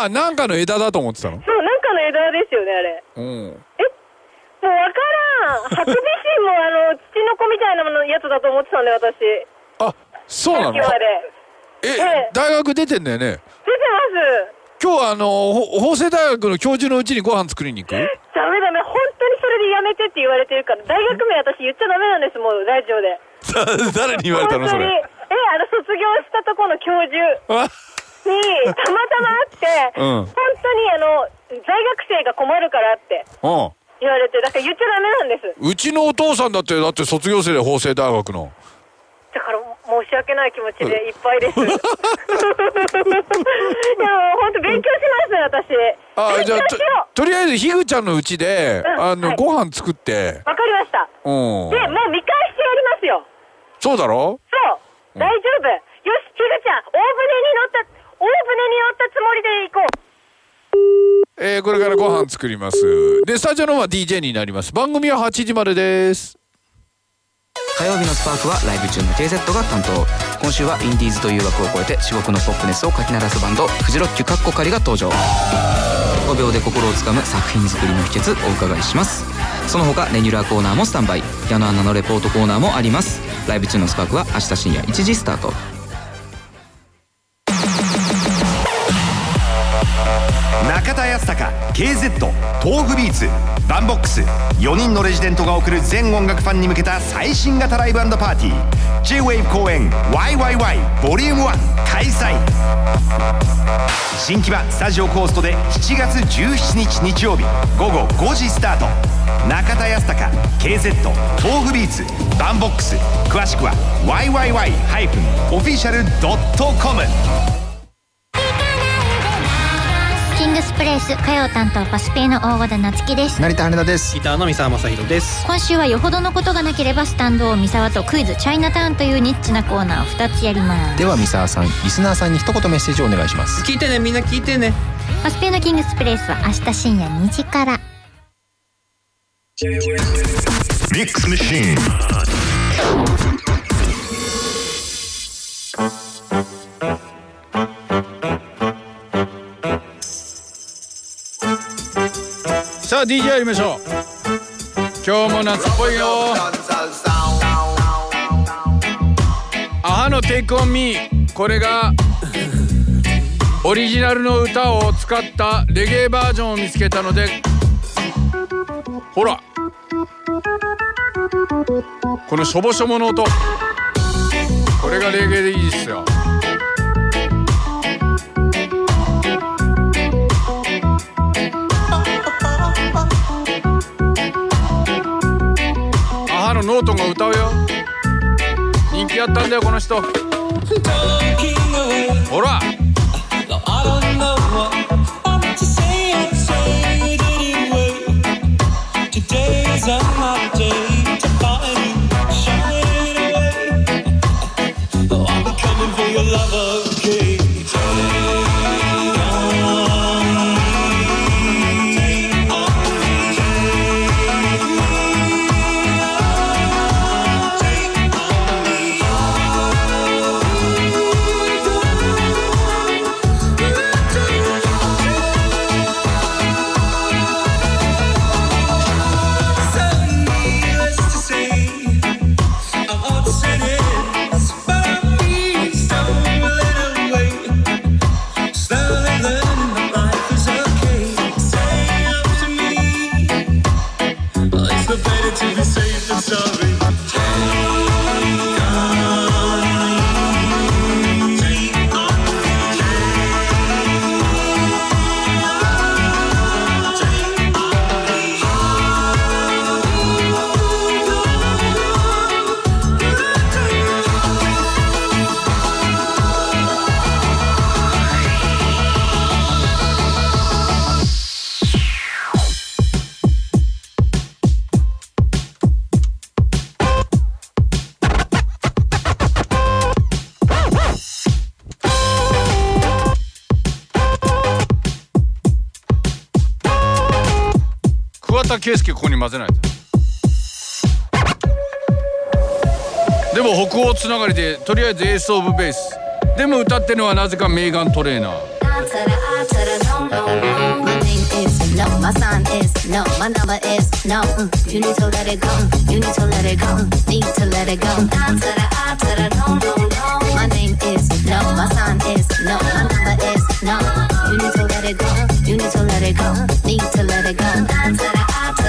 ああなんかの枝だと思ってたの？そう、なんかの枝ですよね、あれ。うんもうわからん。ハクビシンもあの、土の子みたいなものやつだと思ってたんで、私。あそうなの？えええ大学出てんだよね？出てます。今日はあのほ法政大学の教授のうちにご飯作りに行く？ダメダメ、本当にそれでやめてって言われてるから、大学名私言っちゃダメなんです、もう、ラジオで。誰に言われたのそ本当に。え、れあの、卒業したところの教授あ に、たまたま会って、うん本当にあの、在学生が困るからってうん言われて、だから言っちゃダメなんです。うちのお父さんだってだって卒業生で法政大学のだから申し訳ない気持ちでいっぱいです。いや、もう本当勉強します、私。あじゃあととりあえずひぐちゃんのうちで、うんあの、はいご飯作ってう。わかりました。うんで、もう見返してやりますよ。そうだろ？そう、大丈夫。よし、ひぐちゃん、大船に乗った、大船に乗ったつもりで行こう。えーこれからご飯作ります。でスタジオの方は DJ になります。番組は8時までです。火曜日のスパークはライブ中の KZ が担当。今週はインディーズという枠を超えて至極のポップネスをかき鳴らすバンドフジロッキュカッコカリが登場。5秒で心をつかむ作品作りの秘訣お伺いします。その他レギュラーコーナーもスタンバイ。矢野アナのレポートコーナーもあります。ライブ中のスパークは明日深夜1時スタート KZ 東北ビーツバンボックス4人のレジデントが送る全音楽ファンに向けた最新型ライブパーティー J-WAVE 公演 YYY ボリューム1開催。新木場スタジオコーストで7月17日日曜日午後5時スタート。中田康隆 KZ 東北ビーツバンボックス。詳しくは YYY-official.com ングスプレイス火曜担当パスペイの大和田夏樹です。成田羽田です。ギターの三沢正弘です。今週はよほどのことがなければスタンドを三沢とクイズチャイナタウンというニッチなコーナーを2つやります。では三沢さんリスナーさんに一言メッセージをお願いします。聞いてねみんな聞いてね。パスペイのキングスプレイスは明日深夜2時から。ミックスマシーンさあ DJ やりましょう。今日も夏っぽいよ。アハのテイクオンミー。これがオリジナルの歌を使ったレゲエバージョンを見つけたのでほら。このしょぼしょぼの音。これがレゲエでいいですよ。のノートンが歌うよ。人気あったんだよこの人ほら。でも北欧つながりでとりあえずエース・オブ・ベースでも歌ってのはなぜかメーガン・トレーナー。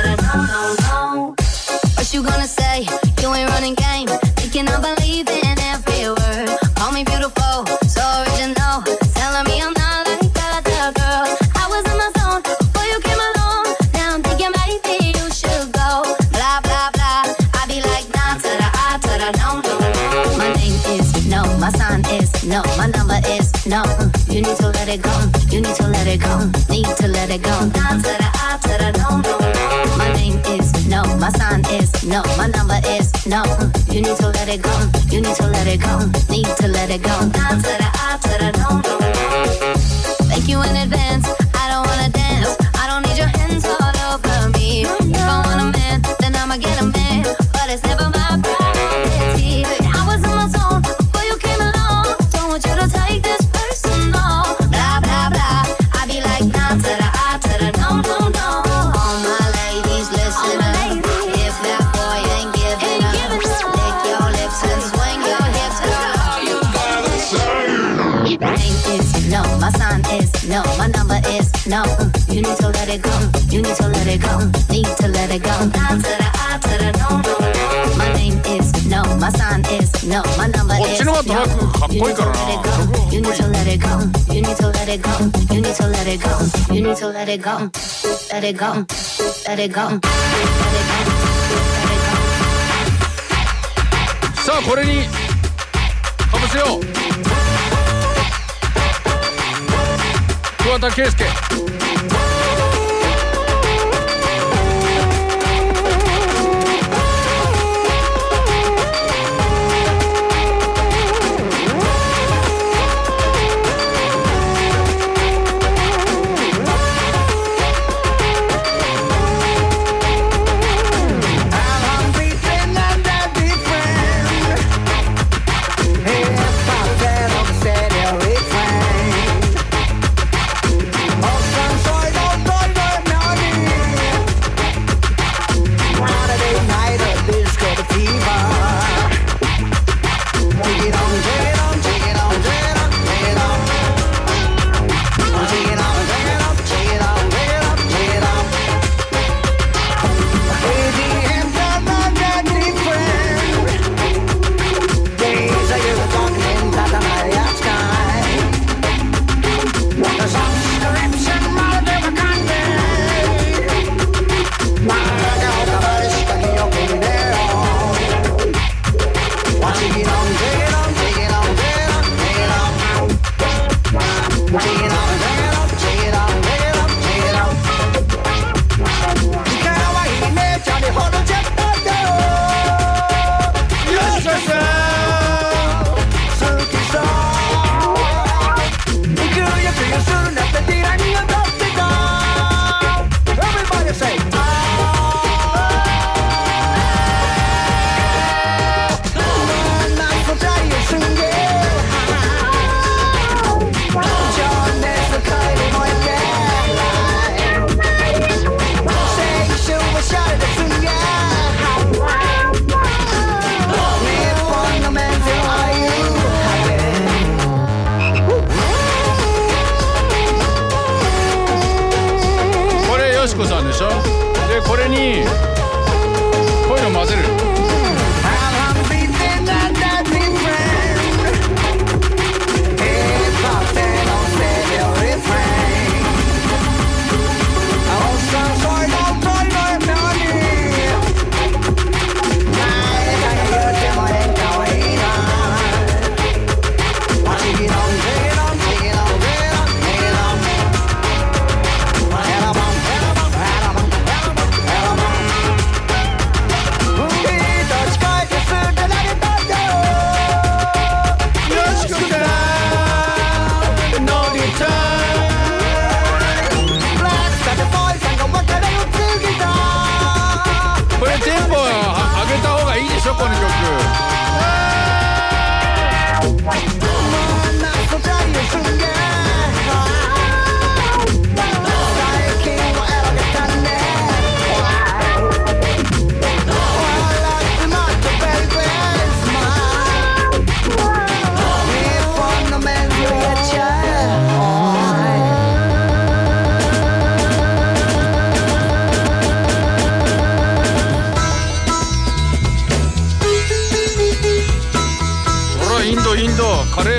I the no, no, no. What you gonna say? You ain't running game. Thinking I believe in every word. Call me beautiful, so original. Telling me I'm not like that other girl. I was in my zone before you came along. Now I'm thinking maybe you should go. Blah blah blah. I be like nah to the I to the no no no. My name is no, my sign is no, my number is no. You need to let it go. You need to let it go. Need to let it go. Nah to the I to the no no. No, my number is no. Mm, You need to let it go. mm, You need to let it go. mm, Need to let it go. Nah to the I to the no. Thank you in advance. Let it go. mm, You need to let it go. mm, Need to let it go. Nah to the I to the no no no. My name is no, my sign is no, my number is ちの方がトラックかっこいいからな You need to let it go. You need to let it go. You need to let it go. You need to let it go. Let it go. Let it go. Let it go. さあこれにかぶせよう桑田佳祐これに。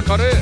karı.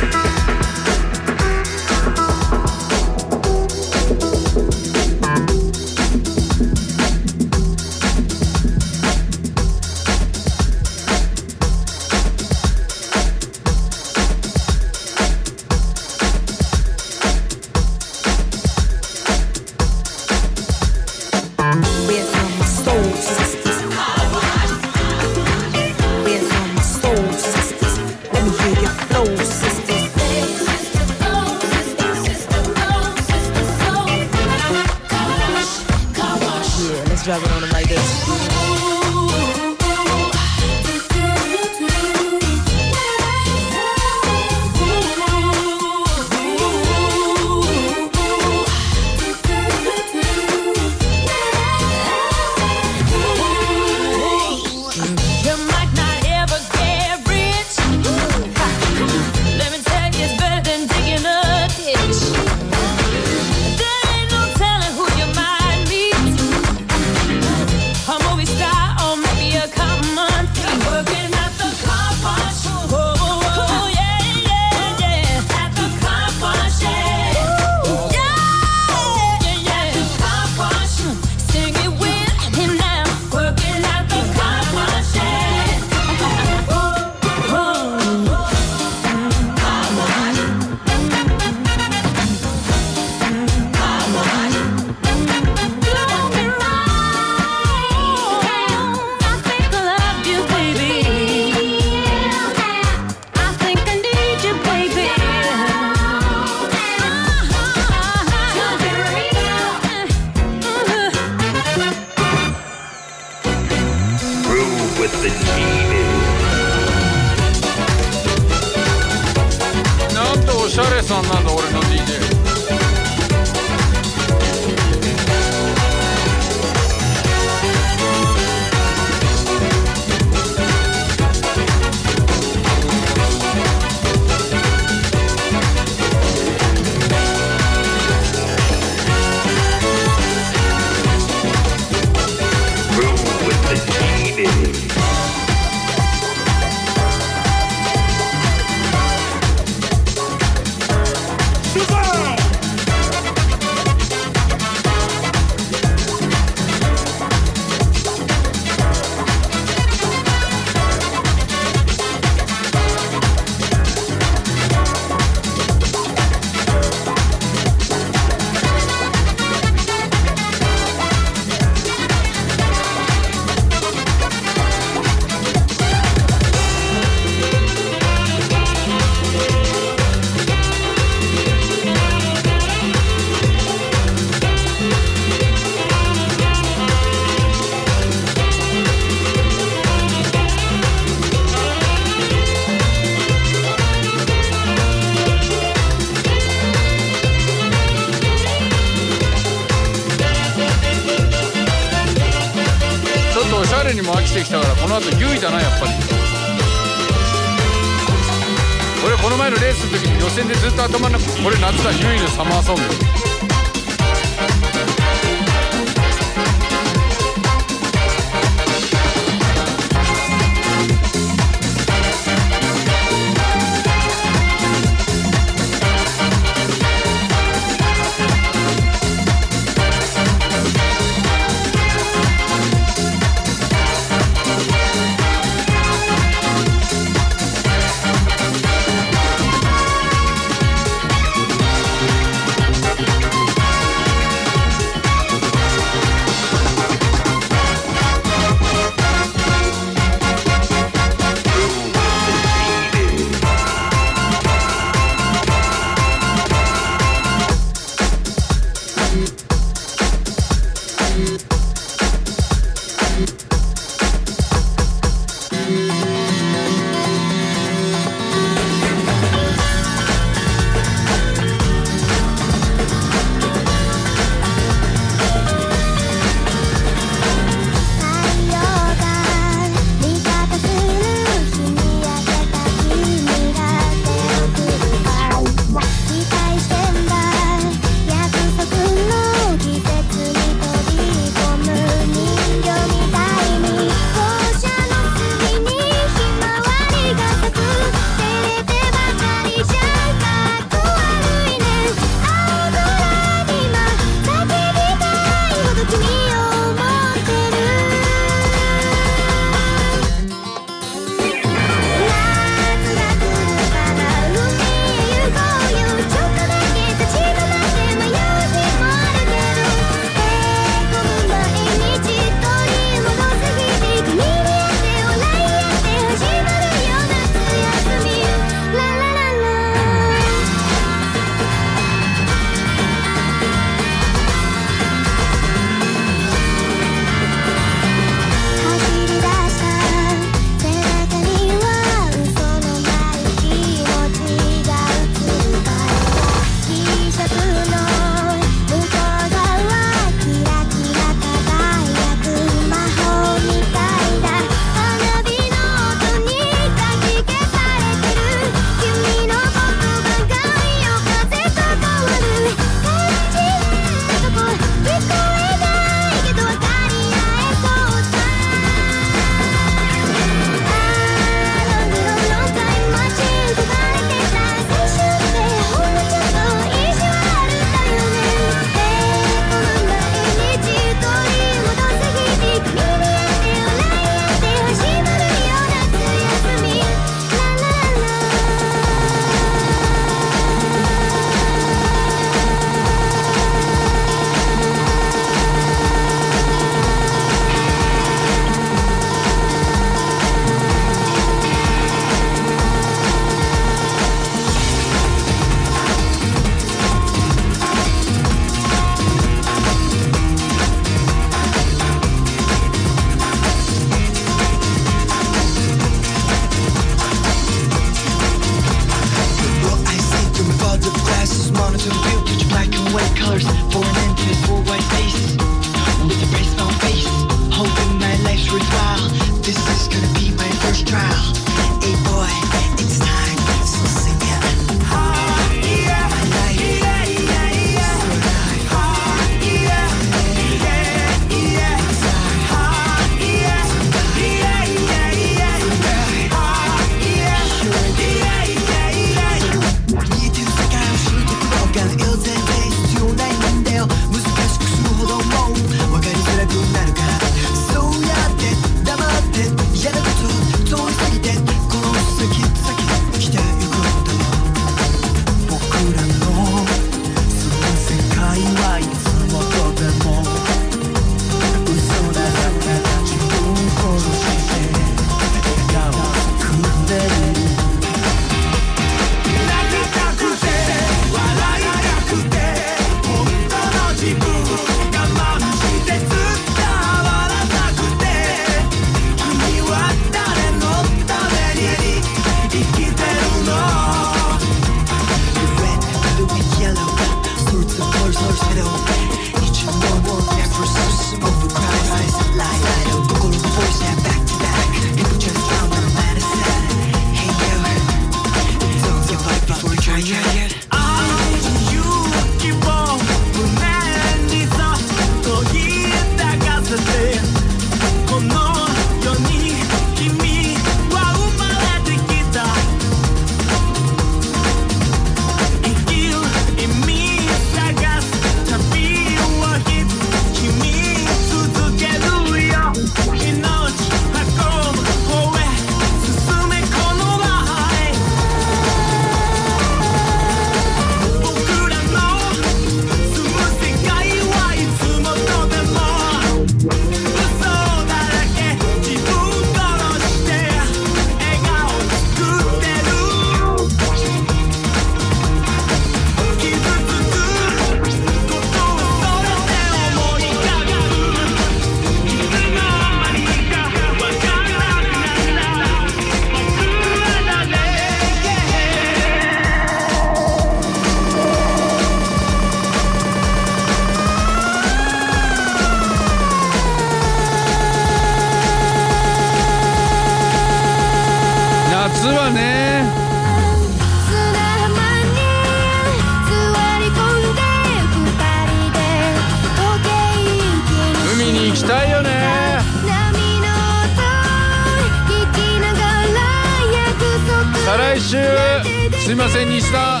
すいません西田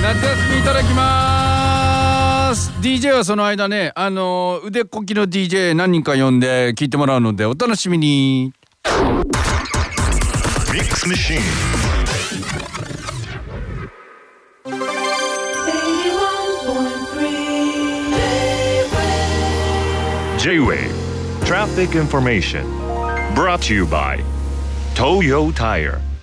夏休みいただきます DJ はその間ねあの腕っこきの DJ 何人か呼んで聞いてもらうのでお楽しみに Mix Machine. J-Wave Traffic Information brought to you by Toyo Tire